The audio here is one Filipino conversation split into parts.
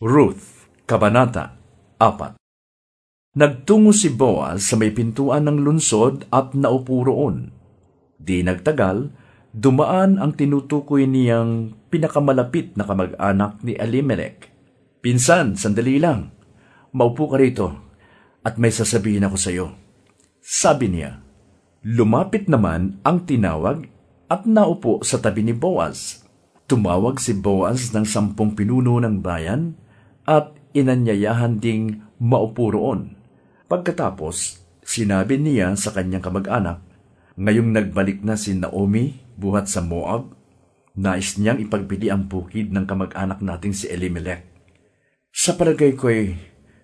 Ruth, Kabanata 4 Nagtungo si Boaz sa may pintuan ng lunsod at naupo roon. Di nagtagal, dumaan ang tinutukoy niyang pinakamalapit na kamag-anak ni Elimelech. Pinsan, sandali lang. Maupo ka rito at may sasabihin ako sa iyo. Sabi niya, lumapit naman ang tinawag at naupo sa tabi ni Boaz. Tumawag si Boaz ng sampung pinuno ng bayan at inanyayahan ding maupo roon. Pagkatapos, sinabi niya sa kanyang kamag-anak, Ngayong nagbalik na si Naomi buhat sa Moab, nais niyang ipagpili ang bukid ng kamag-anak nating si Elimelech. Sa palagay ko'y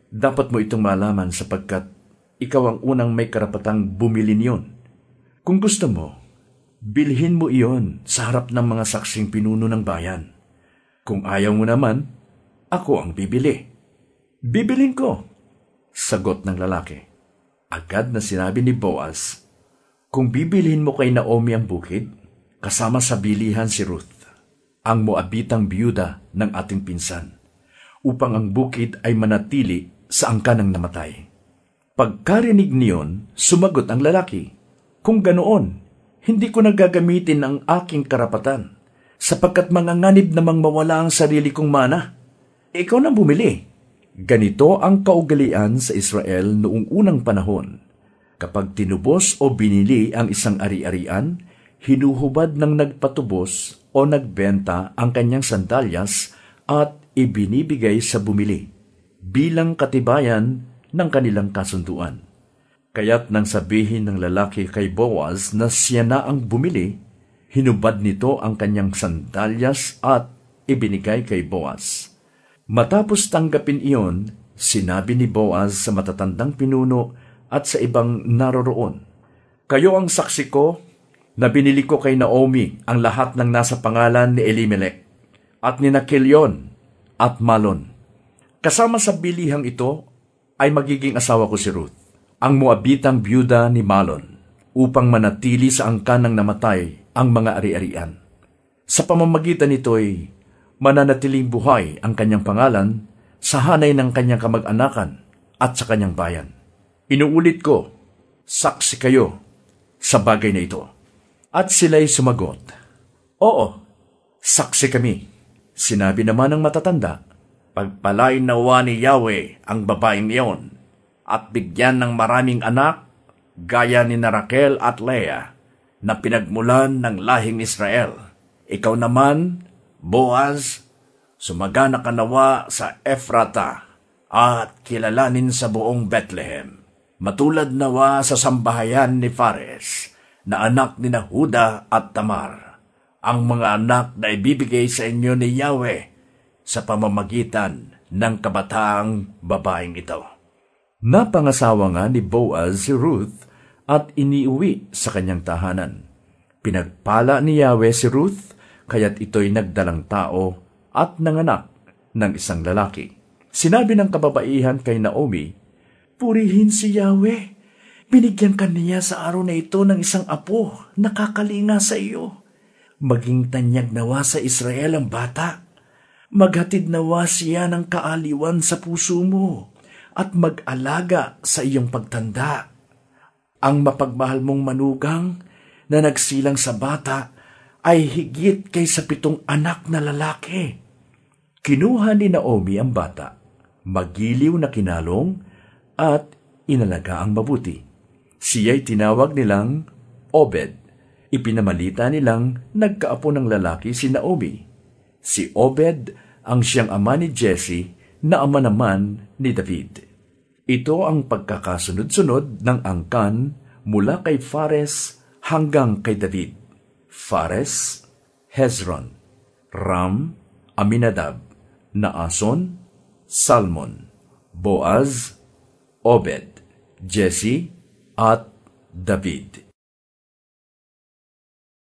dapat mo itong malaman sapagkat ikaw ang unang may karapatang bumili niyon. Kung gusto mo, bilhin mo iyon sa harap ng mga saksing pinuno ng bayan. Kung ayaw mo naman, ako ang bibili. Bibilin ko, Sagot ng lalaki. Agad na sinabi ni Boaz, Kung bibilhin mo kay Naomi ang bukid, kasama sa bilihan si Ruth, ang moabitang biyuda ng ating pinsan, upang ang bukid ay manatili sa angka ng namatay. Pagkarinig niyon, sumagot ang lalaki, Kung ganoon, hindi ko nagagamitin ang aking karapatan, sapagkat manganganib namang mawala ang sarili kong mana. Ikaw nang bumili Ganito ang kaugalian sa Israel noong unang panahon. Kapag tinubos o binili ang isang ari-arian, hinuhubad ng nagpatubos o nagbenta ang kanyang sandalyas at ibinibigay sa bumili bilang katibayan ng kanilang kasunduan. Kaya't nang sabihin ng lalaki kay Boaz na siya na ang bumili, hinubad nito ang kanyang sandalyas at ibinigay kay Boaz. Matapos tanggapin iyon, sinabi ni Boaz sa matatandang pinuno at sa ibang naroroon, Kayo ang saksi ko na binili ko kay Naomi ang lahat ng nasa pangalan ni Elimelech at ni Nakilyon at Malon. Kasama sa bilihang ito ay magiging asawa ko si Ruth, ang muabitang byuda ni Malon, upang manatili sa angkan ng namatay ang mga ari-arian. Sa pamamagitan nito'y mananatiling buhay ang kanyang pangalan sa hanay ng kanyang kamag-anakan at sa kanyang bayan. Inuulit ko, saksi kayo sa bagay na ito. At sila'y sumagot, Oo, saksi kami. Sinabi naman ng matatanda, Pagpalain nawa ni Yahweh ang babaeng iyon at bigyan ng maraming anak gaya ni na at Leah na pinagmulan ng lahing Israel. Ikaw naman Boaz, sumagana ka nawa sa Efrata at kilalanin sa buong Bethlehem. Matulad nawa sa sambahayan ni Fares, na anak ni Nahuda at Tamar, ang mga anak na ibibigay sa inyo ni Yahweh sa pamamagitan ng kabataang babaeng ito. Napangasawa nga ni Boaz si Ruth at iniuwi sa kanyang tahanan. Pinagpala ni Yahweh si Ruth kaya't ito'y nagdalang tao at nanganak ng isang lalaki. Sinabi ng kababaihan kay Naomi, Purihin si Yahweh. Binigyan ka niya sa araw na ito ng isang apo na kakalinga sa iyo. Maging tanyag nawa sa Israel ang bata. Maghatid nawa siya ng kaaliwan sa puso mo at mag-alaga sa iyong pagtanda. Ang mapagmahal mong manugang na nagsilang sa bata ay higit kay sa pitong anak na lalaki. Kinuha ni Naomi ang bata, magiliw na kinalong, at inalaga ang mabuti. Siya'y tinawag nilang Obed. Ipinamalita nilang nagkaapo ng lalaki si Naomi. Si Obed ang siyang ama ni Jesse na ama naman ni David. Ito ang pagkakasunod-sunod ng angkan mula kay Fares hanggang kay David. Fares, Hezron, Ram, Aminadab, Naason, Salmon, Boaz, Obed, Jesse, at David.